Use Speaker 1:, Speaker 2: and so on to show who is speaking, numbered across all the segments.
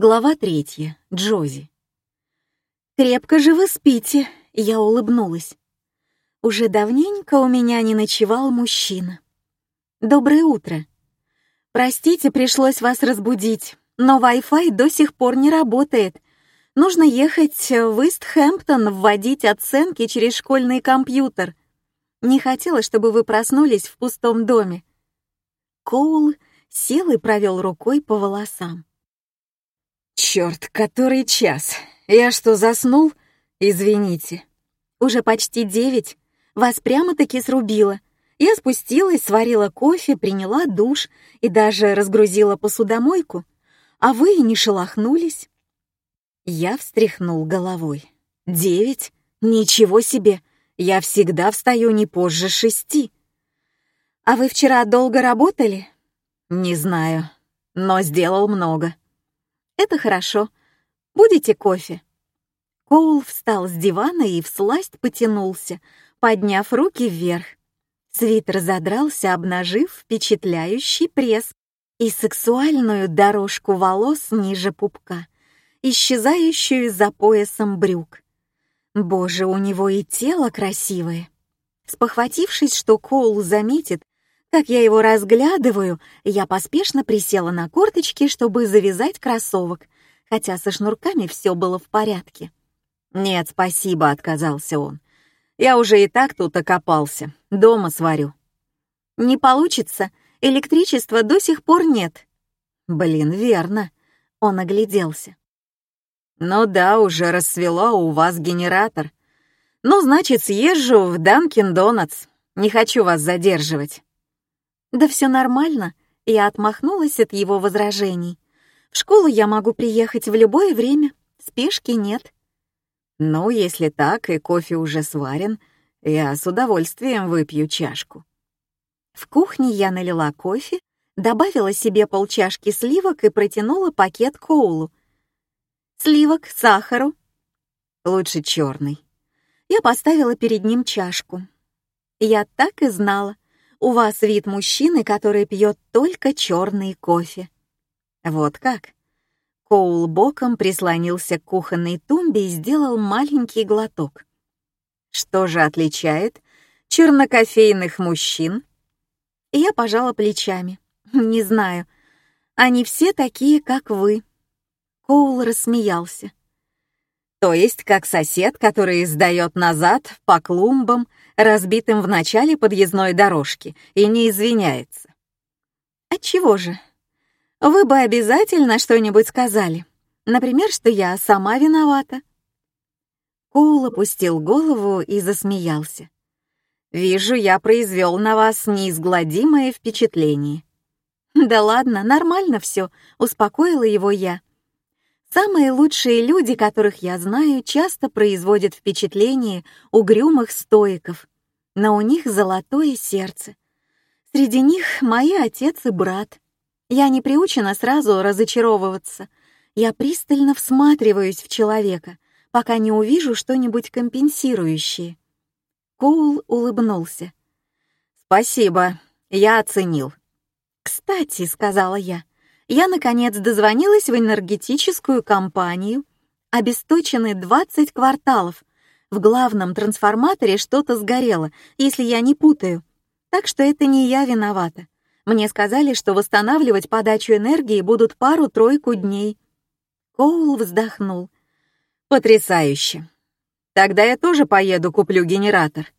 Speaker 1: Глава третья. Джози. «Крепко же вы спите», — я улыбнулась. Уже давненько у меня не ночевал мужчина. «Доброе утро. Простите, пришлось вас разбудить, но Wi-Fi до сих пор не работает. Нужно ехать в Истхэмптон, вводить оценки через школьный компьютер. Не хотела, чтобы вы проснулись в пустом доме». Коул сел и провел рукой по волосам.
Speaker 2: Черт, который час? Я что, заснул? Извините.
Speaker 1: Уже почти девять. Вас прямо-таки срубило. Я спустилась, сварила кофе, приняла душ и даже разгрузила посудомойку. А вы не шелохнулись. Я встряхнул головой. Девять? Ничего себе! Я всегда встаю не позже шести. А вы вчера долго работали?
Speaker 2: Не знаю, но сделал много.
Speaker 1: Это хорошо. Будете кофе?» Коул встал с дивана и всласть потянулся, подняв руки вверх. Свитер задрался, обнажив впечатляющий пресс и сексуальную дорожку волос ниже пупка, исчезающую за поясом брюк. Боже, у него и тело красивое. Спохватившись, что Коул заметит, как я его разглядываю, я поспешно присела на корточки, чтобы завязать кроссовок, хотя со шнурками все было в порядке.
Speaker 2: «Нет, спасибо», — отказался он. «Я уже и так тут окопался. Дома сварю».
Speaker 1: «Не получится. Электричества до сих пор нет».
Speaker 2: «Блин, верно».
Speaker 1: Он огляделся.
Speaker 2: «Ну да, уже рассвело, у вас генератор. Ну, значит, съезжу в Данкин Донатс. Не хочу вас задерживать».
Speaker 1: «Да все нормально», — я отмахнулась от его возражений. «В школу я могу приехать в любое время, спешки нет».
Speaker 2: «Ну, если так, и кофе уже сварен, я с удовольствием выпью чашку».
Speaker 1: В кухне я налила кофе, добавила себе полчашки сливок и протянула пакет Коулу. «Сливок, сахару?»
Speaker 2: «Лучше черный».
Speaker 1: Я поставила перед ним чашку. Я так и знала — у вас вид мужчины, который пьет только черный кофе».
Speaker 2: «Вот как?»
Speaker 1: Коул боком прислонился к кухонной тумбе и сделал маленький глоток.
Speaker 2: «Что же отличает чернокофейных мужчин?»
Speaker 1: Я пожала плечами. «Не знаю. Они все такие, как вы». Коул рассмеялся.
Speaker 2: «То есть как сосед, который сдает назад по клумбам разбитым в начале подъездной дорожки, и не извиняется.
Speaker 1: Отчего же? Вы бы обязательно что-нибудь сказали. Например, что я сама виновата. Коул опустил голову и засмеялся.
Speaker 2: «Вижу, я произвел на вас неизгладимое впечатление».
Speaker 1: «Да ладно, нормально все», — успокоила его я. Самые лучшие люди, которых я знаю, часто производят впечатление угрюмых стоиков, но у них золотое сердце. Среди них мои отец и брат. Я не приучена сразу разочаровываться. Я пристально всматриваюсь в человека, пока не увижу что-нибудь компенсирующее. Коул улыбнулся.
Speaker 2: «Спасибо, я оценил».
Speaker 1: «Кстати», — сказала я, я, наконец, дозвонилась в энергетическую компанию. Обесточены 20 кварталов. В главном трансформаторе что-то сгорело, если я не путаю. Так что это не я виновата. Мне сказали, что восстанавливать подачу энергии будут пару-тройку дней. Коул вздохнул.
Speaker 2: «Потрясающе! Тогда я тоже поеду куплю генератор».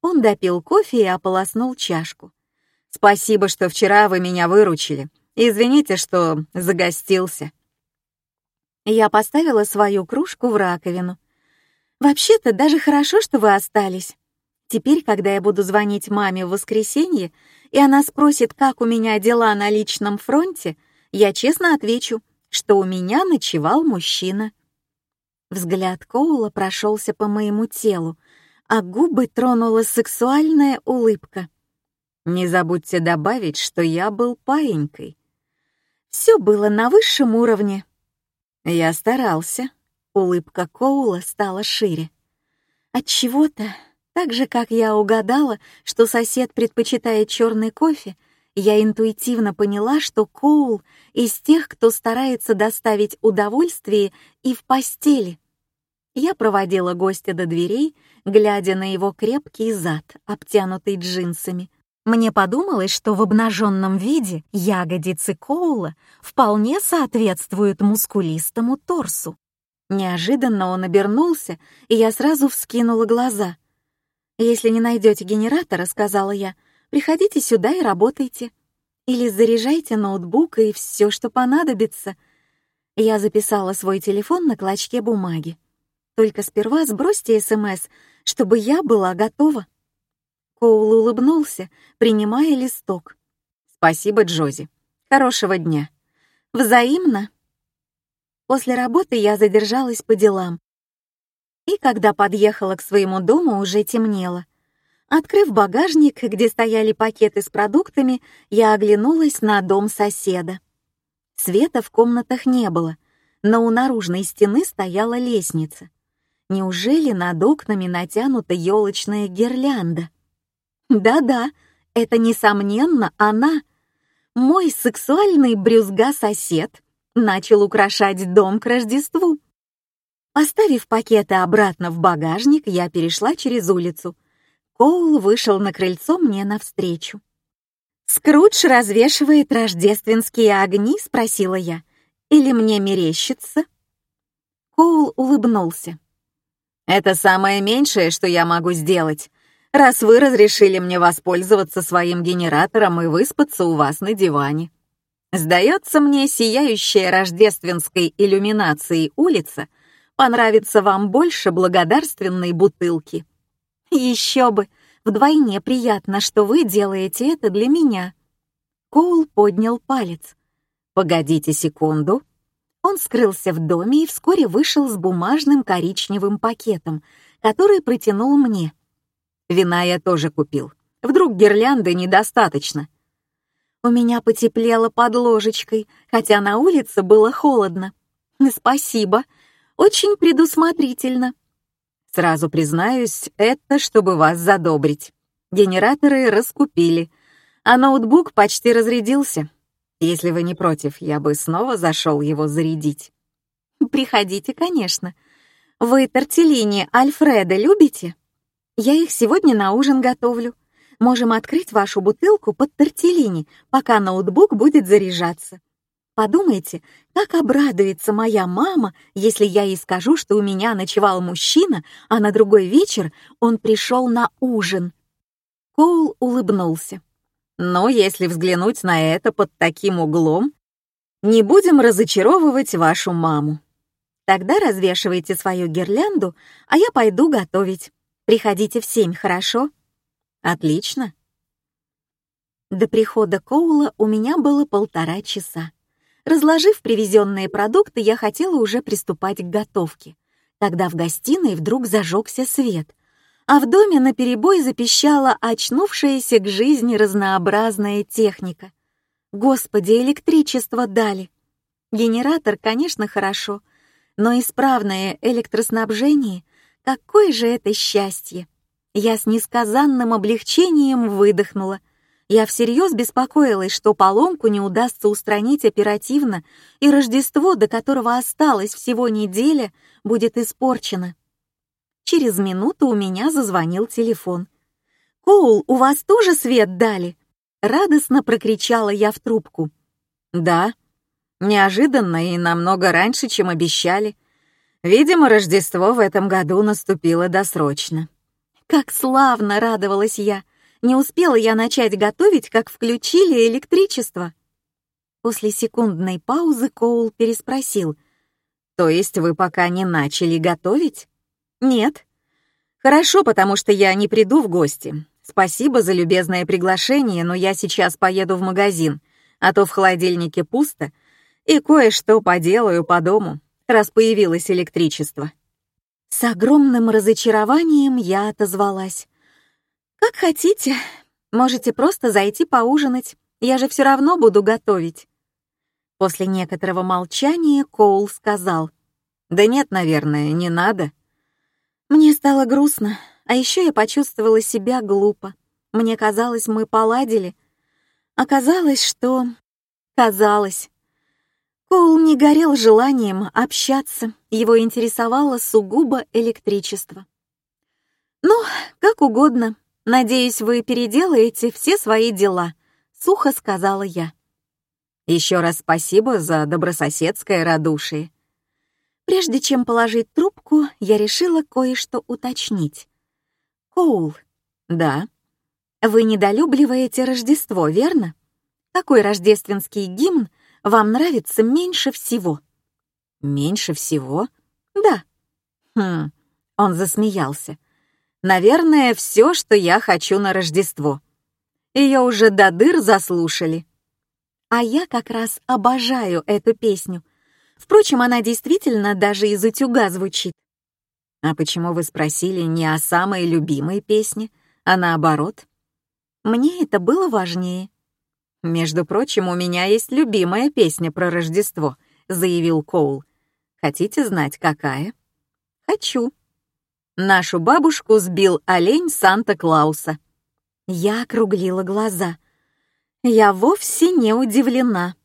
Speaker 1: Он допил кофе и ополоснул чашку.
Speaker 2: «Спасибо, что вчера вы меня выручили. Извините, что загостился».
Speaker 1: Я поставила свою кружку в раковину. «Вообще-то даже хорошо, что вы остались. Теперь, когда я буду звонить маме в воскресенье, и она спросит, как у меня дела на личном фронте, я честно отвечу, что у меня ночевал мужчина». Взгляд Коула прошелся по моему телу, а губы тронула сексуальная улыбка.
Speaker 2: «Не забудьте добавить, что я был паенькой»,
Speaker 1: все было на высшем уровне.
Speaker 2: Я старался.
Speaker 1: Улыбка Коула стала шире. От чего-то, так же как я угадала, что сосед предпочитает черный кофе, Я интуитивно поняла, что Коул из тех, кто старается доставить удовольствие и в постели. Я проводила гостя до дверей, глядя на его крепкий зад, обтянутый джинсами. Мне подумалось, что в обнаженном виде ягодицы Коула вполне соответствуют мускулистому торсу. Неожиданно он обернулся, и я сразу вскинула глаза. «Если не найдете генератора, — сказала я, — приходите сюда и работайте. Или заряжайте ноутбук и все, что понадобится». Я записала свой телефон на клочке бумаги. Только сперва сбросьте СМС, чтобы я была готова. Коул улыбнулся, принимая листок.
Speaker 2: Спасибо, Джози. Хорошего дня.
Speaker 1: Взаимно. После работы я задержалась по делам. И когда подъехала к своему дому, уже темнело. Открыв багажник, где стояли пакеты с продуктами, я оглянулась на дом соседа. Света в комнатах не было, но у наружной стены стояла лестница. Неужели над окнами натянута елочная гирлянда? Да-да, это, несомненно, она. Мой сексуальный брюзга-сосед начал украшать дом к Рождеству. Поставив пакеты обратно в багажник, я перешла через улицу. Коул вышел на крыльцо мне навстречу. «Скрудж развешивает рождественские огни?» — спросила я. «Или мне мерещится?» Коул улыбнулся.
Speaker 2: Это самое меньшее, что я могу сделать, раз вы разрешили мне воспользоваться своим генератором и выспаться у вас на диване. Сдается мне, сияющая рождественской иллюминацией улица понравится вам больше благодарственной бутылки.
Speaker 1: Еще бы, вдвойне приятно, что вы делаете это для меня. Коул поднял палец.
Speaker 2: Погодите секунду.
Speaker 1: Он скрылся в доме и вскоре вышел с бумажным коричневым пакетом, который протянул мне.
Speaker 2: Вина я тоже купил. Вдруг гирлянды недостаточно.
Speaker 1: У меня потеплело под ложечкой, хотя на улице было холодно. Спасибо, очень предусмотрительно.
Speaker 2: Сразу признаюсь, это чтобы вас задобрить. Генераторы раскупили, а ноутбук почти разрядился. Если вы не против, я бы снова зашел его зарядить.
Speaker 1: Приходите, конечно. Вы тортеллини Альфреда любите? Я их сегодня на ужин готовлю. Можем открыть вашу бутылку под тортеллини, пока ноутбук будет заряжаться. Подумайте, как обрадуется моя мама, если я ей скажу, что у меня ночевал мужчина, а на другой вечер он пришел на ужин. Коул улыбнулся.
Speaker 2: Но если взглянуть на это под таким углом, не будем разочаровывать вашу маму.
Speaker 1: Тогда развешивайте свою гирлянду, а я пойду готовить. Приходите в семь, хорошо?
Speaker 2: Отлично.
Speaker 1: До прихода Коула у меня было полтора часа. Разложив привезенные продукты, я хотела уже приступать к готовке, когда в гостиной вдруг зажегся свет — а в доме наперебой запищала очнувшаяся к жизни разнообразная техника. Господи, электричество дали. Генератор, конечно, хорошо, но исправное электроснабжение — какое же это счастье! Я с несказанным облегчением выдохнула. Я всерьез беспокоилась, что поломку не удастся устранить оперативно, и Рождество, до которого осталось всего неделя, будет испорчено. Через минуту у меня зазвонил телефон. «Коул, у вас тоже свет дали?» Радостно прокричала я в трубку.
Speaker 2: «Да, неожиданно и намного раньше, чем обещали. Видимо, Рождество в этом году наступило досрочно».
Speaker 1: «Как славно!» — радовалась я. «Не успела я начать готовить, как включили электричество». После секундной паузы Коул переспросил.
Speaker 2: «То есть вы пока не начали готовить?»
Speaker 1: «Нет».
Speaker 2: «Хорошо, потому что я не приду в гости. Спасибо за любезное приглашение, но я сейчас поеду в магазин, а то в холодильнике пусто, и кое-что поделаю по дому, раз появилось электричество».
Speaker 1: С огромным разочарованием я отозвалась. «Как хотите. Можете просто зайти поужинать. Я же все равно буду готовить». После некоторого молчания Коул сказал.
Speaker 2: «Да нет, наверное, не надо.
Speaker 1: Мне стало грустно, а еще я почувствовала себя глупо. Мне казалось, мы поладили. Оказалось, что... Казалось. Коул не горел желанием общаться, его интересовало сугубо электричество. «Ну, как угодно. Надеюсь, вы переделаете все свои дела», — сухо сказала я.
Speaker 2: Еще раз спасибо за добрососедское радушие.
Speaker 1: Прежде чем положить трубку, я решила кое-что уточнить. «Коул».
Speaker 2: «Да».
Speaker 1: «Вы недолюбливаете Рождество, верно? Какой рождественский гимн вам нравится меньше всего?»
Speaker 2: «Меньше всего?»
Speaker 1: «Да».
Speaker 2: «Хм...» — он засмеялся. «Наверное, все, что я хочу на Рождество. Ее уже до дыр заслушали».
Speaker 1: А я как раз обожаю эту песню. Впрочем, она действительно даже из утюга звучит.
Speaker 2: А почему вы спросили не о самой любимой песне, а наоборот?
Speaker 1: Мне это было важнее.
Speaker 2: Между прочим, у меня есть любимая песня про Рождество, заявил Коул. Хотите знать, какая?
Speaker 1: Хочу.
Speaker 2: Нашу бабушку сбил олень Санта-Клауса.
Speaker 1: Я округлила глаза. Я вовсе не удивлена.